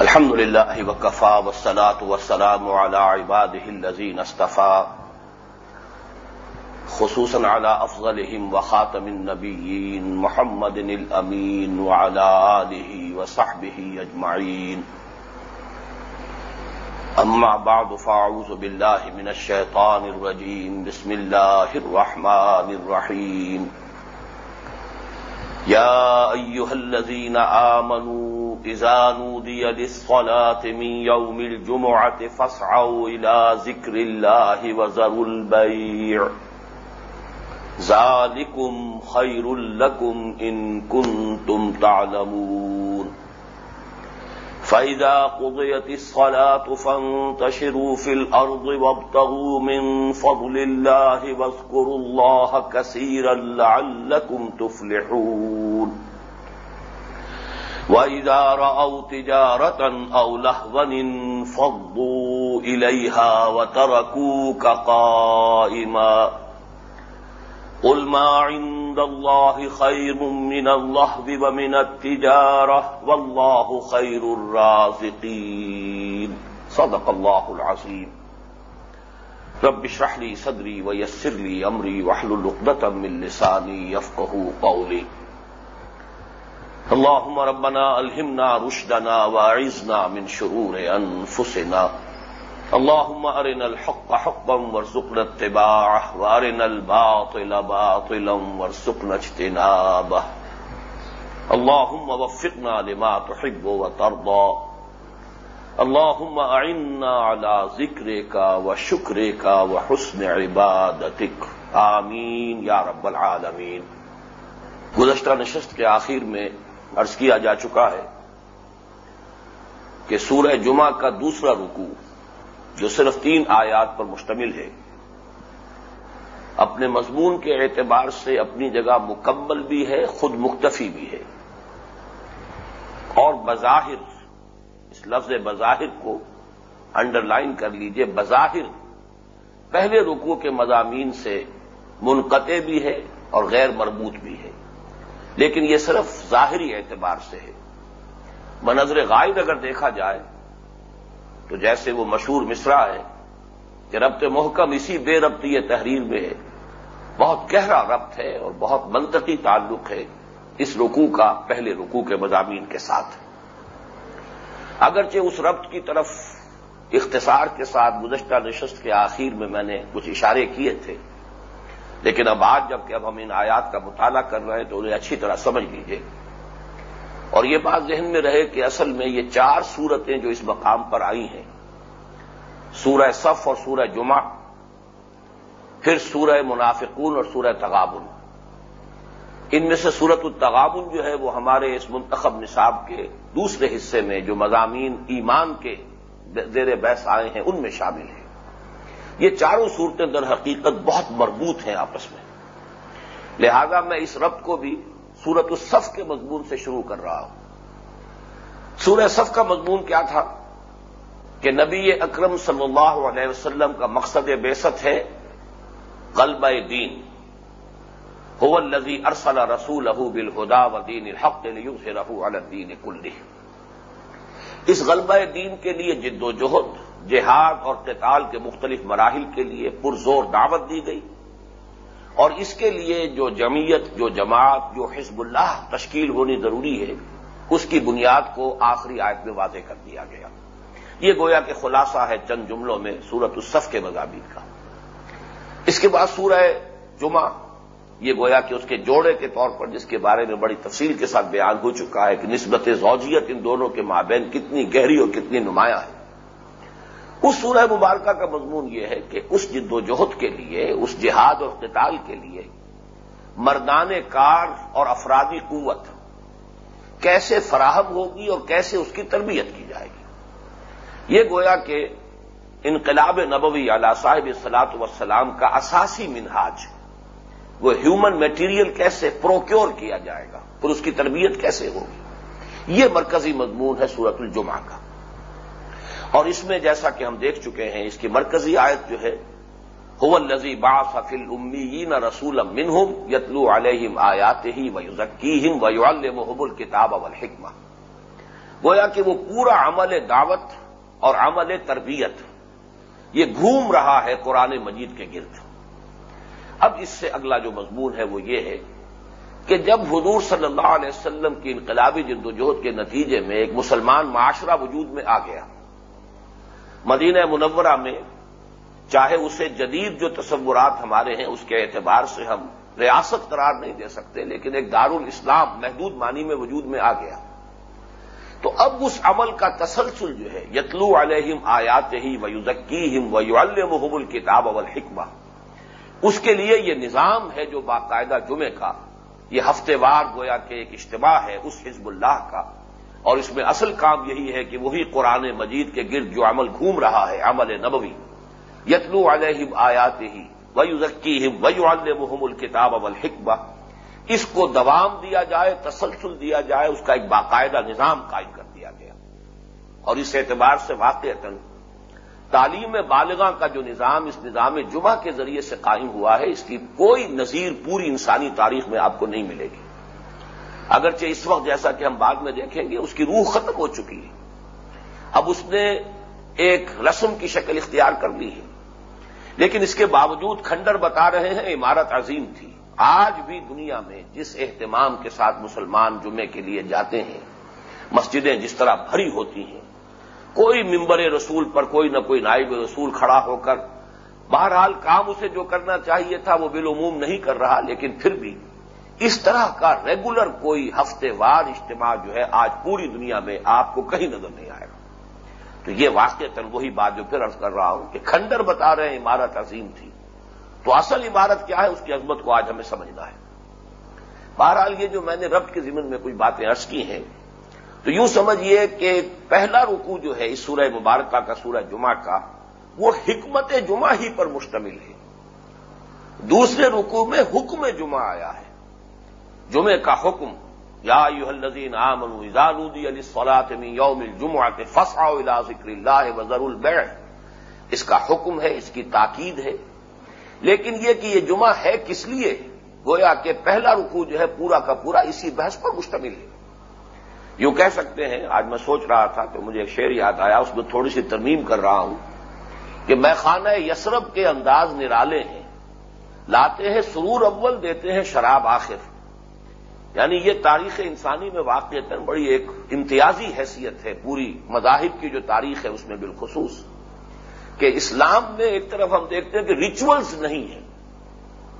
الحمد لله وكفى والصلاة والسلام على عباده الذين اصطفى، خصوصا على أفضلهم وخاتم النبيين محمد الأمين وعلى آله وصحبه أجمعين. أما بعد، فأعوذ بالله من الشيطان الرجيم. بسم الله الرحمن الرحيم. يا أيها الذين آمنوا إذا نودي للصلاة من يوم الجمعة فاسعوا إلى ذكر الله وذروا البيع. ذلكم خير لكم إن كنتم تعلمون. فإذا قضيت الصلاة فانتشروا في الأرض وابتغوا من فضل الله واذكروا الله كثيرا لعلكم تفلحون. وإذا رأوا تجارة أو لهوا انفضوا إليها وتركوك قائما قل ما عند الله خير من اللهو ومن التجارة والله خير الرازقين صدق الله العظيم رب اشرح لي صدري ويسر لي أمري واحلل عقدة من لساني يفقهوا قولي اللهم ربنا ألهمنا رشدنا واعذنا من شرور أنفسنا. اللهم أرنا الحق حقا وارزقنا اتباعه، وأرنا الباطل باطلا وارزقنا اجتنابه. اللهم وفقنا لما تحب وترضى. اللهم أعنا على ذكرك وشكرك وحسن عبادتك. آمین یا رب العالمین گزشتہ نشست کے آخر میں عرض کیا جا چکا ہے کہ سورہ جمعہ کا دوسرا رکوع، جو صرف تین آیات پر مشتمل ہے، اپنے مضمون کے اعتبار سے اپنی جگہ مکمل بھی ہے، خود مختفی بھی ہے۔ اور بظاہر، اس لفظ بظاہر کو انڈر لائن کر لیجیے، بظاہر پہلے رکوع کے مضامین سے منقطع بھی ہے اور غیر مربوط بھی ہے۔ لیکن یہ صرف ظاہری اعتبار سے ہے۔ بنظر غائب اگر دیکھا جائے، تو جیسے وہ مشہور مصرا ہے کہ ربط محکم اسی بے ربطی تحریر میں ہے۔ بہت گہرا ربط ہے اور بہت منطقی تعلق ہے اس رکوع کا، پہلے رکوع کے مضامین کے ساتھ۔ اگرچہ اس ربط کی طرف اختصار کے ساتھ گزشتہ نشست کے آخر میں میں نے کچھ اشارے کیے تھے لیکن اب آج جبکہ اب ہم ان آیات کا مطالعہ کر رہے ہیں تو انہیں اچھی طرح سمجھ لیجیے اور یہ بات ذہن میں رہے کہ اصل میں یہ چار صورتیں جو اس مقام پر آئی ہیں، سورہ صف اور سورہ جمعہ، پھر سورہ منافقون اور سورہ تغابن۔ ان میں سے سورت التغابن جو ہے وہ ہمارے اس منتخب نصاب کے دوسرے حصے میں جو مضامین ایمان کے زیر بحث آئے ہیں، ان میں شامل ہیں۔ یہ چاروں صورتیں در حقیقت بہت مربوط ہیں آپس میں۔ لہذا میں اس ربط کو بھی سورت الصف کے مضمون سے شروع کر رہا ہوں۔ سورہ صف کا مضمون کیا تھا؟ کہ نبی اکرم صلی اللہ علیہ وسلم کا مقصد بیست ہے، قلب دین۔ هو الذي ارسل رسوله بالهدى ودين الحق ليظهره على الدين كله اس غلبہ دین کے لیے جد و جہد جہاد اور قتال کے مختلف مراحل کے لیے پرزور دعوت دی گئی۔ اور اس کے لیے جو جمعیت، جو جماعت، جو حزب اللہ تشکیل ہونی ضروری ہے، اس کی بنیاد کو آخری آیت میں واضح کر دیا گیا۔ یہ گویا کہ خلاصہ ہے چند جملوں میں سورت الصف کے مضامین کا۔ اس کے بعد سورہ جمعہ، یہ گویا کہ اس کے جوڑے کے طور پر جس کے بارے میں بڑی تفصیل کے ساتھ بیان ہو چکا ہے کہ نسبت زوجیت ان دونوں کے مابین کتنی گہری اور کتنی نمایاں ہے۔ اس سورہ مبارکہ کا مضمون یہ ہے کہ اس جد و جہد کے لیے، اس جہاد اور قتال کے لیے مردان کار اور افرادی قوت کیسے فراہم ہوگی اور کیسے اس کی تربیت کی جائے گی۔ یہ گویا کہ انقلاب نبوی علی صاحب صلاحت وسلام کا اساسی منہاج وہ ہیومن میٹیریل کیسے پروکیور کیا جائے گا؟ پھر اس کی تربیت کیسے ہوگی؟ یہ مرکزی مضمون ہے سورت الجمعہ کا۔ اور اس میں جیسا کہ ہم دیکھ چکے ہیں، اس کی مرکزی آیت جو ہے ہو الزی با ففل امین رسول منہم یتلو علیہم آیات ہی و یوزکی و محب الکتاب اول گویا کہ وہ پورا عمل دعوت اور عمل تربیت، یہ گھوم رہا ہے قرآن مجید کے گرد۔ اب اس سے اگلا جو مضمون ہے وہ یہ ہے کہ جب حضور صلی اللہ علیہ وسلم کی انقلابی جدوجہد کے نتیجے میں ایک مسلمان معاشرہ وجود میں آ گیا مدینہ منورہ میں چاہے اسے جدید جو تصورات ہمارے ہیں، اس کے اعتبار سے ہم ریاست قرار نہیں دے سکتے، لیکن ایک دار الاسلام محدود معنی میں وجود میں آ گیا۔ تو اب اس عمل کا تسلسل جو ہے، یتلو علیہم آیات ہی و ہم و یو الکتاب اول حکمہ اس کے لیے یہ نظام ہے جو باقاعدہ جمعے کا، یہ ہفتے وار گویا کہ ایک اجتماع ہے، اس حزب اللہ کا۔ اور اس میں اصل کام یہی ہے کہ وہی قرآن مجید کے گرد جو عمل گھوم رہا ہے، عمل نبوی، یتلو علیہم آیات ہی ویو ذکی ہم ویو الکتاب الکتاب اول حکمہ اس کو دوام دیا جائے، تسلسل دیا جائے، اس کا ایک باقاعدہ نظام قائم کر دیا گیا۔ اور اس اعتبار سے واقع تعلیم بالغاں کا جو نظام اس نظام جمعہ کے ذریعے سے قائم ہوا ہے، اس کی کوئی نظیر پوری انسانی تاریخ میں آپ کو نہیں ملے گی۔ اگرچہ اس وقت جیسا کہ ہم بعد میں دیکھیں گے، اس کی روح ختم ہو چکی ہے۔ اب اس نے ایک رسم کی شکل اختیار کر لی ہے۔ لیکن اس کے باوجود کھنڈر بتا رہے ہیں، عمارت عظیم تھی۔ آج بھی دنیا میں جس اہتمام کے ساتھ مسلمان جمعے کے لیے جاتے ہیں، مسجدیں جس طرح بھری ہوتی ہیں، کوئی ممبر رسول پر کوئی نہ کوئی نائب رسول کھڑا ہو کر، بہرحال کام اسے جو کرنا چاہیے تھا وہ بالعموم نہیں کر رہا، لیکن پھر بھی اس طرح کا ریگولر کوئی ہفتے وار اجتماع جو ہے آج پوری دنیا میں آپ کو کہیں نظر نہیں آئے گا۔ تو یہ واقع تر وہی بات جو پھر ارض کر رہا ہوں کہ کھنڈر بتا رہے ہیں عمارت عظیم تھی۔ تو اصل عمارت کیا ہے؟ اس کی عظمت کو آج ہمیں سمجھنا ہے۔ بہرحال یہ جو میں نے ربط کے ضمن میں کچھ باتیں عرض کی ہیں، تو یوں سمجھیے کہ پہلا رکو جو ہے اس سورہ مبارکہ کا، سورہ جمعہ کا، وہ حکمت جمعہ ہی پر مشتمل ہے۔ دوسرے رکو میں حکم جمعہ آیا ہے۔ جمعے کا حکم، یا یو الزین عامن ایزانودی علی صلاحم یوم الجمعہ کے فسا ذکر اللہ وزر البیع۔ اس کا حکم ہے، اس کی تاکید ہے۔ لیکن یہ کہ یہ جمعہ ہے کس لیے؟ گویا کہ پہلا رکو جو ہے پورا کا پورا اسی بحث پر مشتمل ہے۔ یوں کہہ سکتے ہیں، آج میں سوچ رہا تھا کہ مجھے ایک شعر یاد آیا، اس میں تھوڑی سی ترمیم کر رہا ہوں کہ میں خانہ یسرب کے انداز نرالے ہیں، لاتے ہیں سرور اول، دیتے ہیں شراب آخر۔ یعنی یہ تاریخ انسانی میں واقع بڑی ایک امتیازی حیثیت ہے، پوری مذاہب کی جو تاریخ ہے اس میں بالخصوص۔ کہ اسلام میں ایک طرف ہم دیکھتے ہیں کہ ریچولز نہیں ہیں۔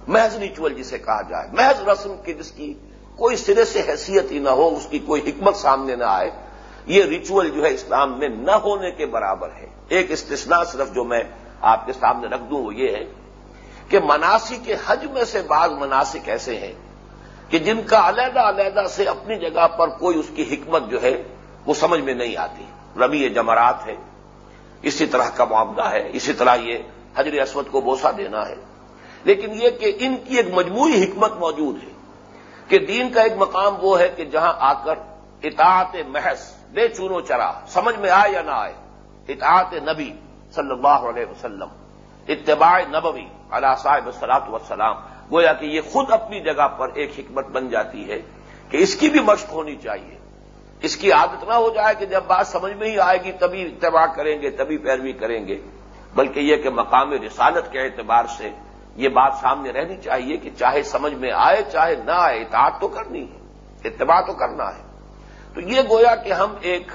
محض ریچول جسے کہا جائے، محض رسم کی جس کی کوئی سرے سے حیثیت ہی نہ ہو، اس کی کوئی حکمت سامنے نہ آئے، یہ ریچول جو ہے اسلام میں نہ ہونے کے برابر ہے۔ ایک استثناء صرف جو میں آپ کے سامنے رکھ دوں وہ یہ ہے کہ مناسی کے حج میں سے بعض مناسک ایسے ہیں کہ جن کا علیحدہ علیحدہ سے اپنی جگہ پر کوئی اس کی حکمت جو ہے وہ سمجھ میں نہیں آتی۔ ربی جمرات ہے۔ اسی طرح کا معاملہ ہے۔ اسی طرح یہ حجر اسود کو بوسا دینا ہے۔ لیکن یہ کہ ان کی ایک مجموعی حکمت موجود ہے کہ دین کا ایک مقام وہ ہے کہ جہاں آ کر اطاعت محض بے چونو چرا، سمجھ میں آئے یا نہ آئے، اطاعت نبی صلی اللہ علیہ وسلم، اتباع نبوی علیہ صاحب صلاحت وسلام گویا کہ یہ خود اپنی جگہ پر ایک حکمت بن جاتی ہے کہ اس کی بھی مشق ہونی چاہیے۔ اس کی عادت نہ ہو جائے کہ جب بات سمجھ میں ہی آئے گی تبھی اتباع کریں گے، تبھی پیروی کریں گے۔ بلکہ یہ کہ مقام رسالت کے اعتبار سے یہ بات سامنے رہنی چاہیے کہ چاہے سمجھ میں آئے، چاہے نہ آئے، اطاعت تو کرنی ہے، اتباع تو کرنا ہے۔ تو یہ گویا کہ ہم ایک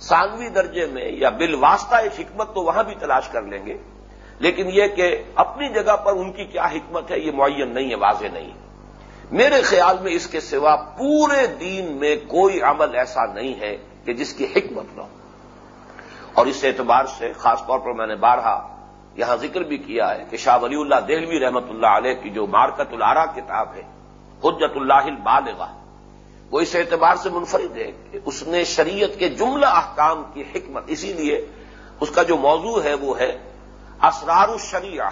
سانوی درجے میں یا بل واسطہ ایک حکمت تو وہاں بھی تلاش کر لیں گے۔ لیکن یہ کہ اپنی جگہ پر ان کی کیا حکمت ہے، یہ معین نہیں ہے، واضح نہیں ہے۔ میرے خیال میں اس کے سوا پورے دین میں کوئی عمل ایسا نہیں ہے کہ جس کی حکمت نہ ہو۔ اور اس اعتبار سے خاص طور پر میں نے بارہا یہاں ذکر بھی کیا ہے کہ شاہ ولی اللہ دہلوی رحمت اللہ علیہ کی جو مارکت العرا کتاب ہے حجت اللہ البالغہ، وہ اس اعتبار سے منفرد ہے کہ اس نے شریعت کے جملہ احکام کی حکمت، اسی لیے اس کا جو موضوع ہے وہ ہے اسرار الشریعہ۔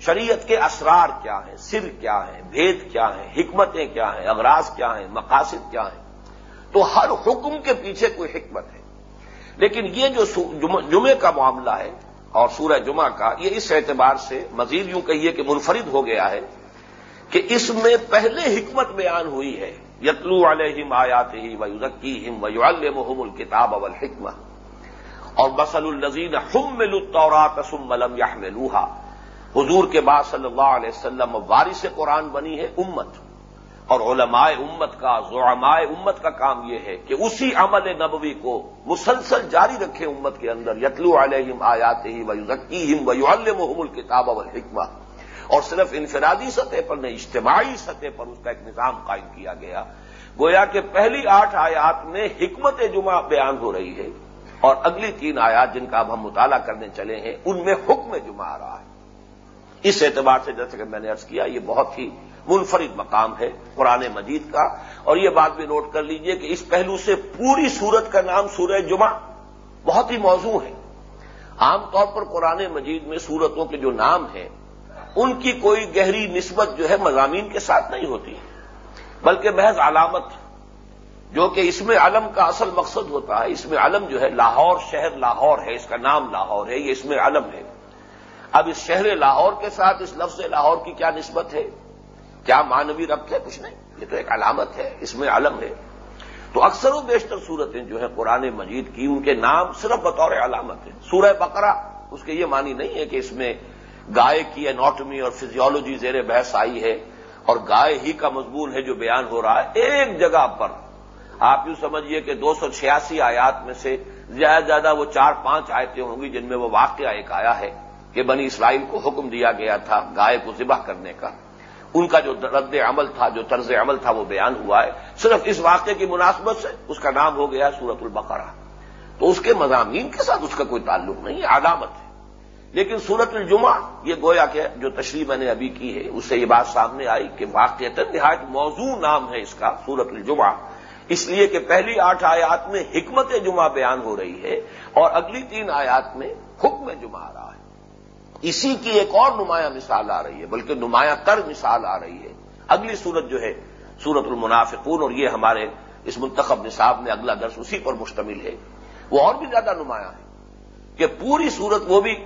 شریعت کے اسرار کیا ہیں؟ سر کیا ہیں؟ بھید کیا ہیں؟ حکمتیں کیا ہیں؟ اغراض کیا ہیں؟ مقاصد کیا ہیں؟ تو ہر حکم کے پیچھے کوئی حکمت ہے۔ لیکن یہ جو جمعے کا معاملہ ہے اور سورہ جمعہ کا، یہ اس اعتبار سے مزید یوں کہیے کہ منفرد ہو گیا ہے کہ اس میں پہلے حکمت بیان ہوئی ہے۔ یتلو علیہم آیات ہی و یوزکی ہم و یعلمہم الکتاب والحکمہ۔ اور مسل النزین حم الطورات ثم لم یحملوہا حضور کے بعد صلی اللہ علیہ وسلم وارث قرآن بنی ہے امت۔ اور علماء امت کا، زعماء امت کا کام یہ ہے کہ اسی عمل نبوی کو مسلسل جاری رکھے امت کے اندر۔ یتلو علیہم آیات ہی و یوزکیم و الکتاب والحکمہ۔ اور صرف انفرادی سطح پر نہیں، اجتماعی سطح پر اس کا ایک نظام قائم کیا گیا۔ گویا کہ پہلی آٹھ آیات میں حکمت جمعہ بیان ہو رہی ہے۔ اور اگلی تین آیات جن کا اب ہم مطالعہ کرنے چلے ہیں، ان میں حکم جمعہ آ رہا ہے۔ اس اعتبار سے جیسے کہ میں نے ارض کیا، یہ بہت ہی منفرد مقام ہے قرآن مجید کا۔ اور یہ بات بھی نوٹ کر لیجیے کہ اس پہلو سے پوری سورت کا نام سورہ جمعہ بہت ہی موضوع ہے۔ عام طور پر قرآن مجید میں سورتوں کے جو نام ہیں، ان کی کوئی گہری نسبت جو ہے مضامین کے ساتھ نہیں ہوتی، بلکہ محض علامت جو کہ اس میں علم کا اصل مقصد ہوتا ہے، اس میں علم جو ہے لاہور شہر لاہور ہے، اس کا نام لاہور ہے، یہ اس میں علم ہے۔ اب اس شہر لاہور کے ساتھ اس لفظ لاہور کی کیا نسبت ہے؟ کیا مانوی ربط ہے؟ کچھ نہیں، یہ تو ایک علامت ہے، اس میں علم ہے۔ تو اکثر و بیشتر صورتیں جو ہیں قرآن مجید کی، ان کے نام صرف بطور علامت ہے سورہ بقرہ، اس کے یہ معنی نہیں ہے کہ اس میں گائے کی اناٹمی اور فزیولوجی زیر بحث آئی ہے اور گائے ہی کا مضمون ہے جو بیان ہو رہا ہے، ایک جگہ پر آپ یوں سمجھیے کہ دو سو چھیاسی آیات میں سے زیادہ زیادہ وہ چار پانچ آیتیں ہوں گی جن میں وہ واقعہ ایک آیا ہے کہ بنی اسرائیل کو حکم دیا گیا تھا گائے کو ذبح کرنے کا۔ ان کا جو رد عمل تھا، جو طرز عمل تھا، وہ بیان ہوا ہے۔ صرف اس واقعے کی مناسبت سے اس کا نام ہو گیا سورت البقرہ۔ تو اس کے مضامین کے ساتھ اس کا کوئی تعلق نہیں علامت ہے۔ لیکن سورت الجمعہ یہ گویا کہ جو تشریح میں نے ابھی کی ہے، اس سے یہ بات سامنے آئی کہ واقع نہایت موضوع نام ہے اس کا سورت الجمعہ۔ اس لیے کہ پہلی آٹھ آیات میں حکمت جمعہ بیان ہو رہی ہے اور اگلی تین آیات میں حکم جمعہ آ رہا ہے۔ اسی کی ایک اور نمایاں مثال آ رہی ہے، بلکہ نمایاں تر مثال آ رہی ہے۔ اگلی صورت جو ہے، سورت المنافقون، اور یہ ہمارے اس منتخب نصاب میں اگلا درس اسی پر مشتمل ہے۔ وہ اور بھی زیادہ نمایاں ہے کہ پوری صورت وہ بھی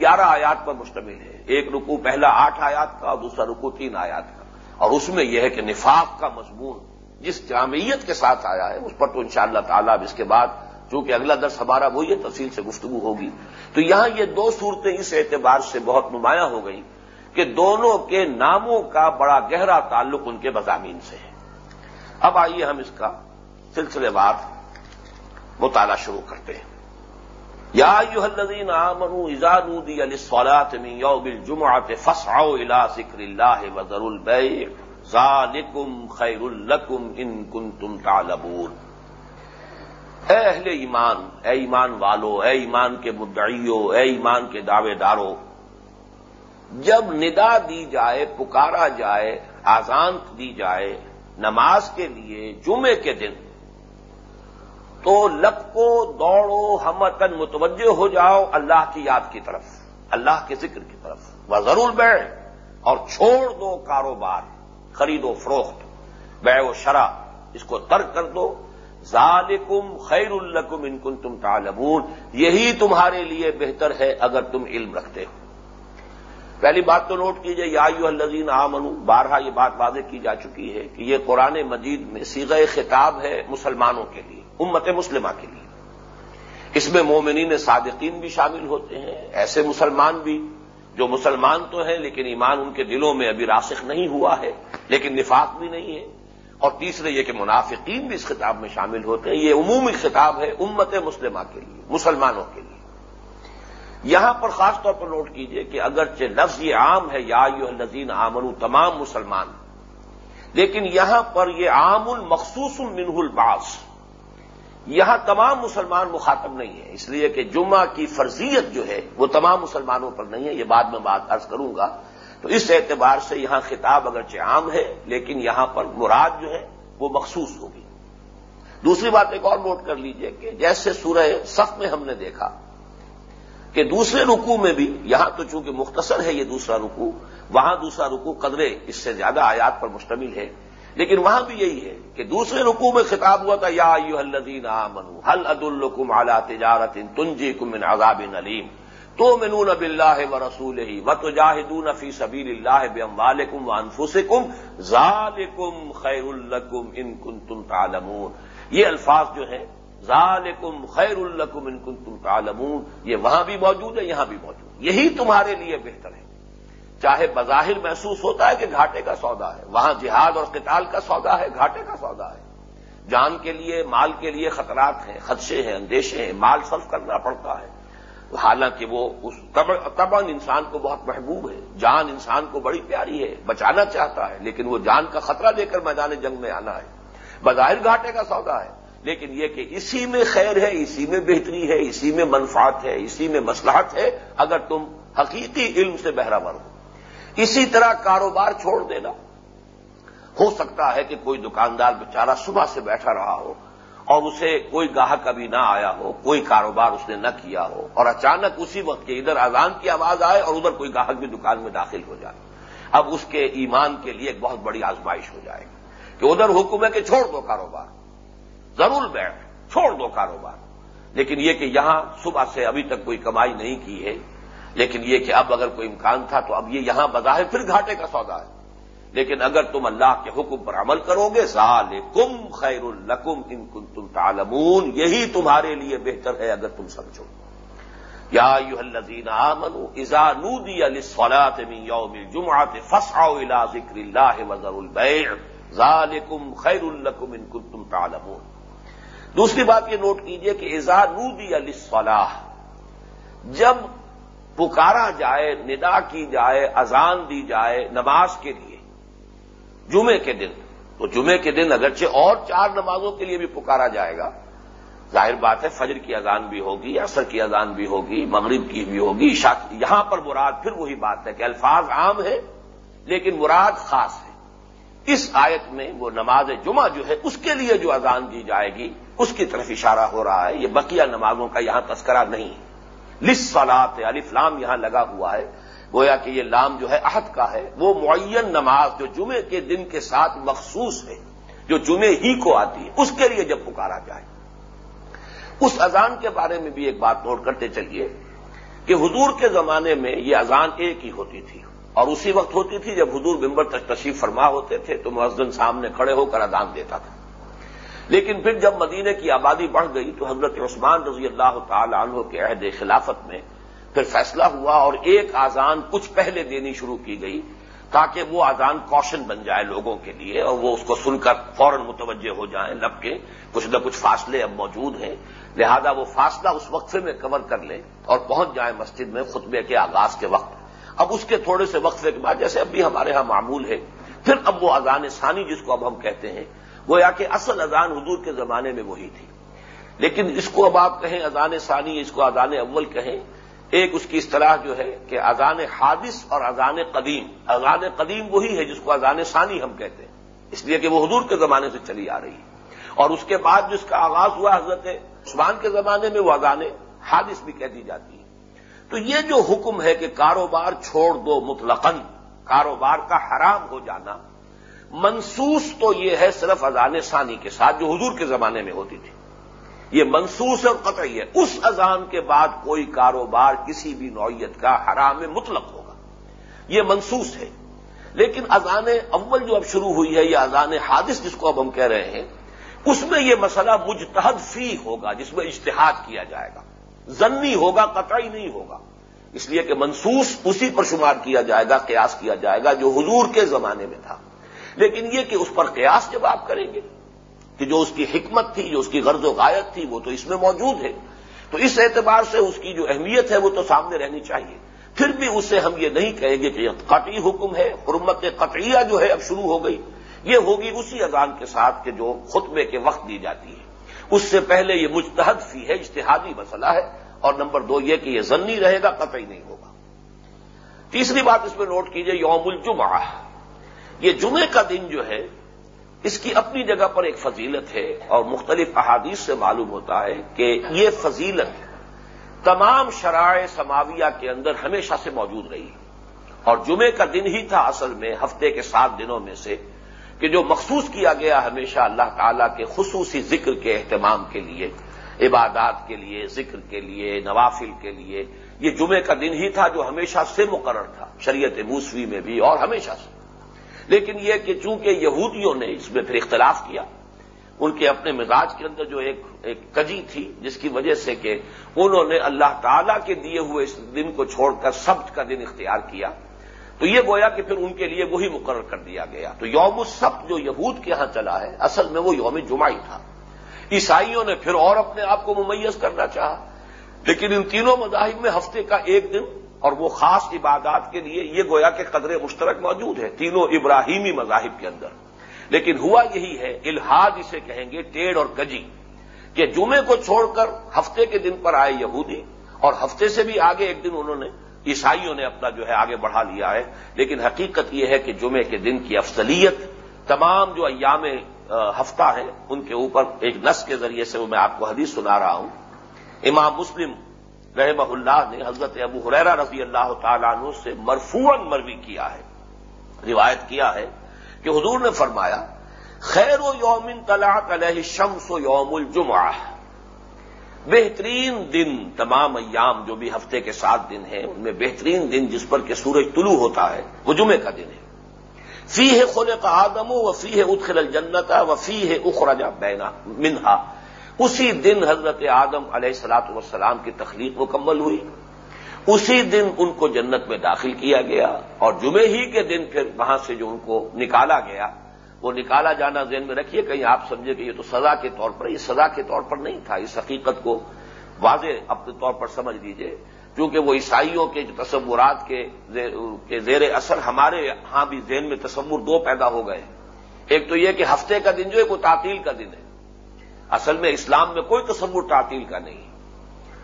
گیارہ آیات پر مشتمل ہے۔ ایک رکو پہلا آٹھ آیات کا اور دوسرا رکو تین آیات کا۔ اور اس میں یہ ہے کہ نفاق کا مضمون جس جامعیت کے ساتھ آیا ہے، اس پر تو انشاءاللہ شاء اللہ اب اس کے بعد چونکہ اگلا درس ہمارا وہی ہے تفصیل سے گفتگو ہوگی۔ تو یہاں یہ دو صورتیں اس اعتبار سے بہت نمایاں ہو گئی کہ دونوں کے ناموں کا بڑا گہرا تعلق ان کے مضامین سے ہے۔ اب آئیے ہم اس کا سلسلے وار مطالعہ شروع کرتے ہیں۔ یا الذین آمنوا اذا نودی للصلاة من یوم الجمعة فاسعوا الى ذکر اللہ وذروا البیع۔ ذالکم خیر لکم ان کنتم تعلمون۔ اے اہل ایمان، اے ایمان والو، اے ایمان کے مدعیوں اے ایمان کے دعوے داروں جب ندا دی جائے، پکارا جائے، آزان دی جائے، نماز کے لیے، جمعے کے دن، تو لپکو دوڑو ہمتن متوجہ ہو جاؤ اللہ کی یاد کی طرف، اللہ کے ذکر کی طرف۔ وہ ضرور بیٹھ اور چھوڑ دو کاروبار۔ خرید و فروخت بے و شرح اس کو ترک کر دو۔ ذالکم خیر الکم ان کن تم تعلمون، یہی تمہارے لیے بہتر ہے اگر تم علم رکھتے ہو۔ پہلی بات تو نوٹ کیجیے، یا الزین آمنو بارہا یہ بات واضح کی جا چکی ہے کہ یہ قرآن مجید میں سیغ خطاب ہے مسلمانوں کے لیے، امت مسلمہ کے لیے۔ اس میں مومنین صادقین بھی شامل ہوتے ہیں، ایسے مسلمان بھی، جو مسلمان تو ہیں لیکن ایمان ان کے دلوں میں ابھی راسخ نہیں ہوا ہے۔ لیکن نفاق بھی نہیں ہے۔ اور تیسرے یہ کہ منافقین بھی اس خطاب میں شامل ہوتے ہیں۔ یہ عمومی خطاب ہے امت مسلمہ کے لیے، مسلمانوں کے لیے۔ یہاں پر خاص طور پر نوٹ کیجیے کہ اگرچہ لفظ یہ عام ہے، یا یو الزین آمن تمام مسلمان، لیکن یہاں پر یہ عام المخصوص منہ الباس یہاں تمام مسلمان مخاطب نہیں ہے اس لیے کہ جمعہ کی فرضیت جو ہے وہ تمام مسلمانوں پر نہیں ہے۔ یہ بعد میں بات ارض کروں گا۔ تو اس اعتبار سے یہاں خطاب اگرچہ عام ہے، لیکن یہاں پر مراد جو ہے وہ مخصوص ہوگی۔ دوسری بات ایک اور نوٹ کر لیجیے کہ جیسے سورہ صف میں ہم نے دیکھا کہ دوسرے رکوع میں بھی، یہاں تو چونکہ مختصر ہے یہ دوسرا رکوع، وہاں دوسرا رکوع قدرے، اس سے زیادہ آیات پر مشتمل ہے۔ لیکن وہاں بھی یہی ہے کہ دوسرے رکوع میں خطاب ہوا تھا، یا الدین آمنو حل عد الکم اعلی تجارت تنجی کم عذاب علیم؟ تو منون اب اللہ و رسول ہی و تو جاہدون فی سبیل اللہ بے والم و انفسکم ذالکم خیر الکم ان کن تم تعلمون۔ یہ الفاظ جو ہیں، ذالکم خیر الکم ان کن تم تعلمون، یہ وہاں بھی موجود ہے، یہاں بھی موجود یہی تمہارے لیے بہتر ہے۔ چاہے بظاہر محسوس ہوتا ہے کہ گھاٹے کا سودا ہے، وہاں جہاد اور قتال کا سودا ہے، گھاٹے کا سودا ہے۔ جان کے لیے، مال کے لیے خطرات ہیں، خدشے ہیں، اندیشے ہیں، مال صرف کرنا پڑتا ہے۔ حالانکہ وہ اس تبن انسان کو بہت محبوب ہے، جان انسان کو بڑی پیاری ہے، بچانا چاہتا ہے، لیکن وہ جان کا خطرہ لے کر میدان جنگ میں آنا ہے۔ بظاہر گھاٹے کا سودا ہے، لیکن یہ کہ اسی میں خیر ہے، اسی میں بہتری ہے، اسی میں منفات ہے، اسی میں مسلحت ہے، اگر تم حقیقی علم سے بہراور ہو۔ اسی طرح کاروبار چھوڑ دینا۔ ہو سکتا ہے کہ کوئی دکاندار بیچارہ صبح سے بیٹھا رہا ہو اور اسے کوئی گاہک ابھی نہ آیا ہو، کوئی کاروبار اس نے نہ کیا ہو، اور اچانک اسی وقت کے ادھر اذان کی آواز آئے اور ادھر کوئی گاہک بھی دکان میں داخل ہو جائے۔ اب اس کے ایمان کے لیے ایک بہت بڑی آزمائش ہو جائے گی کہ ادھر حکم ہے کہ چھوڑ دو کاروبار۔ ضرور بیٹھ، چھوڑ دو کاروبار۔ لیکن یہ کہ یہاں صبح سے ابھی تک کوئی کمائی نہیں کی ہے، لیکن یہ کہ اب اگر کوئی امکان تھا تو اب یہ یہاں بظاہر پھر گھاٹے کا سودا ہے۔ لیکن اگر تم اللہ کے حکم پر عمل کرو گے ظالکم خیر القم ان کن تم تالمون یہی تمہارے لیے بہتر ہے اگر تم سمجھو۔ یا الزین منو ازا نودی علی سولاد یوم جمعات فساؤ الا ذکر اللہ وزر البیع، ذالکم خیر القم ان کن تم تالمون دوسری بات یہ نوٹ کیجیے کہ ازا نودی علی جب پکارا جائے، ندا کی جائے، اذان دی جائے نماز کے لیے جمعے کے دن۔ تو جمعے کے دن اگرچہ اور چار نمازوں کے لیے بھی پکارا جائے گا۔ ظاہر بات ہے، فجر کی اذان بھی ہوگی، عصر کی اذان بھی ہوگی، مغرب کی بھی ہوگی یہاں پر مراد پھر وہی بات ہے کہ الفاظ عام ہے لیکن مراد خاص ہے اس آیت میں وہ نماز جمعہ جو ہے، اس کے لیے جو اذان دی جائے گی، اس کی طرف اشارہ ہو رہا ہے۔ یہ بقیہ نمازوں کا یہاں تذکرہ نہیں ہے۔ لس سلاد الفلام یہاں لگا ہوا ہے۔ گویا کہ یہ لام جو ہے عہد کا ہے، وہ معین نماز جو جمعے کے دن کے ساتھ مخصوص ہے، جو جمعے ہی کو آتی ہے، اس کے لیے جب پکارا جائے۔ اس اذان کے بارے میں بھی ایک بات نوٹ کرتے چلیے کہ حضور کے زمانے میں یہ اذان ایک ہی ہوتی تھی اور اسی وقت ہوتی تھی جب حضور بمبر تک تشریف فرما ہوتے تھے تو مزدن سامنے کھڑے ہو کر اذان دیتا تھا۔ لیکن پھر جب مدینے کی آبادی بڑھ گئی تو حضرت عثمان رضی اللہ تعالی عنہ کے عہد خلافت میں پھر فیصلہ ہوا اور ایک آزان کچھ پہلے دینی شروع کی گئی تاکہ وہ آزان کوشن بن جائے لوگوں کے لیے اور وہ اس کو سن کر فوراً متوجہ ہو جائیں لب کے۔ کچھ نہ کچھ فاصلے اب موجود ہیں۔ لہذا وہ فاصلہ اس وقفے میں کور کر لیں اور پہنچ جائیں مسجد میں خطبے کے آغاز کے وقت۔ اب اس کے تھوڑے سے وقفے کے بعد، جیسے اب بھی ہمارے ہاں معمول ہے، پھر اب وہ اذان ثانی، جس کو اب ہم کہتے ہیں وہ یا کہ اصل اذان حضور کے زمانے میں وہی تھی۔ لیکن اس کو اب آپ کہیں اذان ثانی، اس کو اذان اول کہیں ایک اس کی اصطلاح جو ہے کہ اذان حادث اور اذان قدیم اذان قدیم وہی ہے جس کو اذان ثانی ہم کہتے ہیں، اس لیے کہ وہ حضور کے زمانے سے چلی آ رہی ہے۔ اور اس کے بعد جس کا آغاز ہوا حضرت عثمان کے زمانے میں، وہ اذان حادث بھی کہہ دی جاتی ہے۔ تو یہ جو حکم ہے کہ کاروبار چھوڑ دو مطلقاً، کاروبار کا حرام ہو جانا، منسوس تو یہ ہے صرف اذان ثانی کے ساتھ جو حضور کے زمانے میں ہوتی تھی۔ یہ منسوس اور قطعی ہے۔ اس اذان کے بعد کوئی کاروبار کسی بھی نوعیت کا حرام مطلق ہوگا۔ یہ منسوس ہے۔ لیکن اذان اول جو اب شروع ہوئی ہے، یہ اذان حادث جس کو اب ہم کہہ رہے ہیں، اس میں یہ مسئلہ مجتہد فی ہوگا، جس میں اجتہاد کیا جائے گا۔ زنی ہوگا، قطعی نہیں ہوگا۔ اس لیے کہ منسوس اسی پر شمار کیا جائے گا، قیاس کیا جائے گا جو حضور کے زمانے میں تھا۔ لیکن یہ کہ اس پر قیاس جب آپ کریں گے کہ جو اس کی حکمت تھی، جو اس کی غرض و غایت تھی، وہ تو اس میں موجود ہے۔ تو اس اعتبار سے اس کی جو اہمیت ہے، وہ تو سامنے رہنی چاہیے۔ پھر بھی اسے ہم یہ نہیں کہیں گے کہ یہ قطعی حکم ہے، حرمت قطعیہ جو ہے اب شروع ہو گئی۔ یہ ہوگی اسی اذان کے ساتھ کہ جو خطبے کے وقت دی جاتی ہے۔ اس سے پہلے یہ مجتہد فی ہے، اجتہادی مسئلہ ہے۔ اور نمبر دو یہ کہ یہ ضنی رہے گا، قطعی نہیں ہوگا۔ تیسری بات اس میں نوٹ کیجیے، یوم الجمعہ۔ یہ جمعے کا دن جو ہے اس کی اپنی جگہ پر ایک فضیلت ہے اور مختلف احادیث سے معلوم ہوتا ہے کہ یہ فضیلت تمام شرائع سماویہ کے اندر ہمیشہ سے موجود رہی۔ اور جمعے کا دن ہی تھا اصل میں، ہفتے کے سات دنوں میں سے، کہ جو مخصوص کیا گیا ہمیشہ اللہ تعالی کے خصوصی ذکر کے اہتمام کے لیے، عبادات کے لیے، ذکر کے لیے، نوافل کے لیے۔ یہ جمعے کا دن ہی تھا جو ہمیشہ سے مقرر تھا، شریعت موسوی میں بھی اور ہمیشہ سے۔ لیکن یہ کہ چونکہ یہودیوں نے اس میں پھر اختلاف کیا، ان کے اپنے مزاج کے اندر جو ایک ایک کجی تھی، جس کی وجہ سے کہ انہوں نے اللہ تعالی کے دیے ہوئے اس دن کو چھوڑ کر سبت کا دن اختیار کیا۔ تو یہ گویا کہ پھر ان کے لیے وہی مقرر کر دیا گیا۔ تو یوم السبت جو یہود کے ہاں چلا ہے، اصل میں وہ یوم جمعہ ہی تھا۔ عیسائیوں نے پھر اور اپنے آپ کو ممیز کرنا چاہا۔ لیکن ان تینوں مذاہب میں ہفتے کا ایک دن اور وہ خاص عبادات کے لیے یہ گویا کہ قدر مشترک موجود ہے تینوں ابراہیمی مذاہب کے اندر۔ لیکن ہوا یہی ہے الحاد اسے کہیں گے ٹیڑھ اور گجی، کہ جمعے کو چھوڑ کر ہفتے کے دن پر آئے یہودی، اور ہفتے سے بھی آگے ایک دن انہوں نے، عیسائیوں نے اپنا جو ہے آگے بڑھا لیا ہے۔ لیکن حقیقت یہ ہے کہ جمعے کے دن کی افضلیت، تمام جو ایام ہفتہ ہے ان کے اوپر ایک نس کے ذریعے سے وہ میں آپ کو حدیث سنا رہا ہوں۔ امام مسلم رحمہ اللہ نے حضرت ابو حریرا رضی اللہ تعالیٰ عنہ سے مرفون مروی کیا ہے، روایت کیا ہے کہ حضور نے فرمایا، خیر و یومن طلاق علیہ شمس و یوم الجمعہ۔ بہترین دن تمام ایام جو بھی ہفتے کے سات دن ہیں، ان میں بہترین دن جس پر کہ سورج طلوع ہوتا ہے، وہ جمعے کا دن ہے۔ فی ہے خل کا آدم و فی ہے اتخل الجنت و فی ہے اخرجا بینا منہا۔ اسی دن حضرت آدم علیہ السلاط والسلام کی تخلیق مکمل ہوئی۔ اسی دن ان کو جنت میں داخل کیا گیا اور جمعے ہی کے دن پھر وہاں سے جو ان کو نکالا گیا، وہ نکالا جانا ذہن میں رکھیے، کہیں آپ سمجھے کہ یہ تو سزا کے طور پر، یہ سزا کے طور پر نہیں تھا، اس حقیقت کو واضح اپنے طور پر سمجھ لیجیے کیونکہ وہ عیسائیوں کے تصورات کے زیر اثر ہمارے ہاں بھی ذہن میں تصور دو پیدا ہو گئے۔ ایک تو یہ کہ ہفتے کا دن جو ہے، وہ تعطیل کا دن ہے۔ اصل میں اسلام میں کوئی تصور تعطیل کا نہیں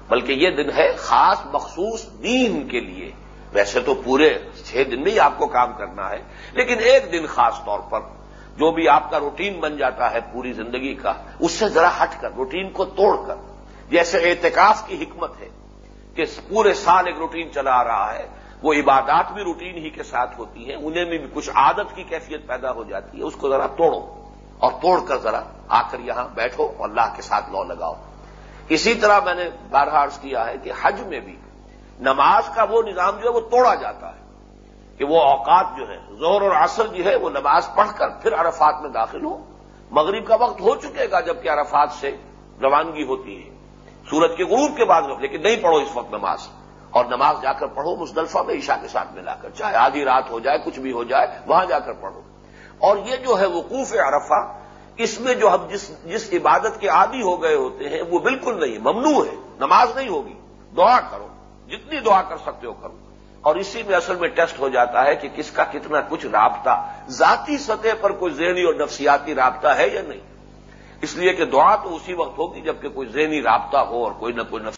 بلکہ یہ دن ہے خاص مخصوص دین کے لیے۔ ویسے تو پورے چھ دن میں ہی آپ کو کام کرنا ہے، لیکن ایک دن خاص طور پر جو بھی آپ کا روٹین بن جاتا ہے پوری زندگی کا، اس سے ذرا ہٹ کر، روٹین کو توڑ کر۔ جیسے اعتکاف کی حکمت ہے کہ پورے سال ایک روٹین چلا آ رہا ہے، وہ عبادات بھی روٹین ہی کے ساتھ ہوتی ہیں، انہیں بھی کچھ عادت کی کیفیت پیدا ہو جاتی ہے، اس کو ذرا توڑو۔ اور توڑ کر ذرا آ کر یہاں بیٹھو اور اللہ کے ساتھ لو لگاؤ۔ اسی طرح میں نے بارہ عرض کیا ہے کہ حج میں بھی نماز کا وہ نظام جو ہے وہ توڑا جاتا ہے کہ وہ اوقات جو ہے زور اور عصر جو ہے وہ نماز پڑھ کر پھر عرفات میں داخل ہو مغرب کا وقت ہو چکے گا جبکہ عرفات سے روانگی ہوتی ہے۔ سورج کے غروب کے بعد لیکن نہیں پڑھو اس وقت نماز۔ اور نماز جا کر پڑھو مصطلفہ میں عشاء کے ساتھ ملا کر، چاہے آدھی رات ہو جائے، کچھ بھی ہو جائے، وہاں جا کر پڑھو۔ اور یہ جو ہے وقوف عرفہ، اس میں جو ہم جس جس عبادت کے عادی ہو گئے ہوتے ہیں، وہ بالکل نہیں، ممنوع ہے، نماز نہیں ہوگی، دعا کرو، جتنی دعا کر سکتے ہو کرو۔ اور اسی میں اصل میں ٹیسٹ ہو جاتا ہے کہ کس کا کتنا کچھ رابطہ، ذاتی سطح پر کوئی ذہنی اور نفسیاتی رابطہ ہے یا نہیں۔ اس لیے کہ دعا تو اسی وقت ہوگی جبکہ کوئی ذہنی رابطہ ہو اور کوئی نہ کوئی نفس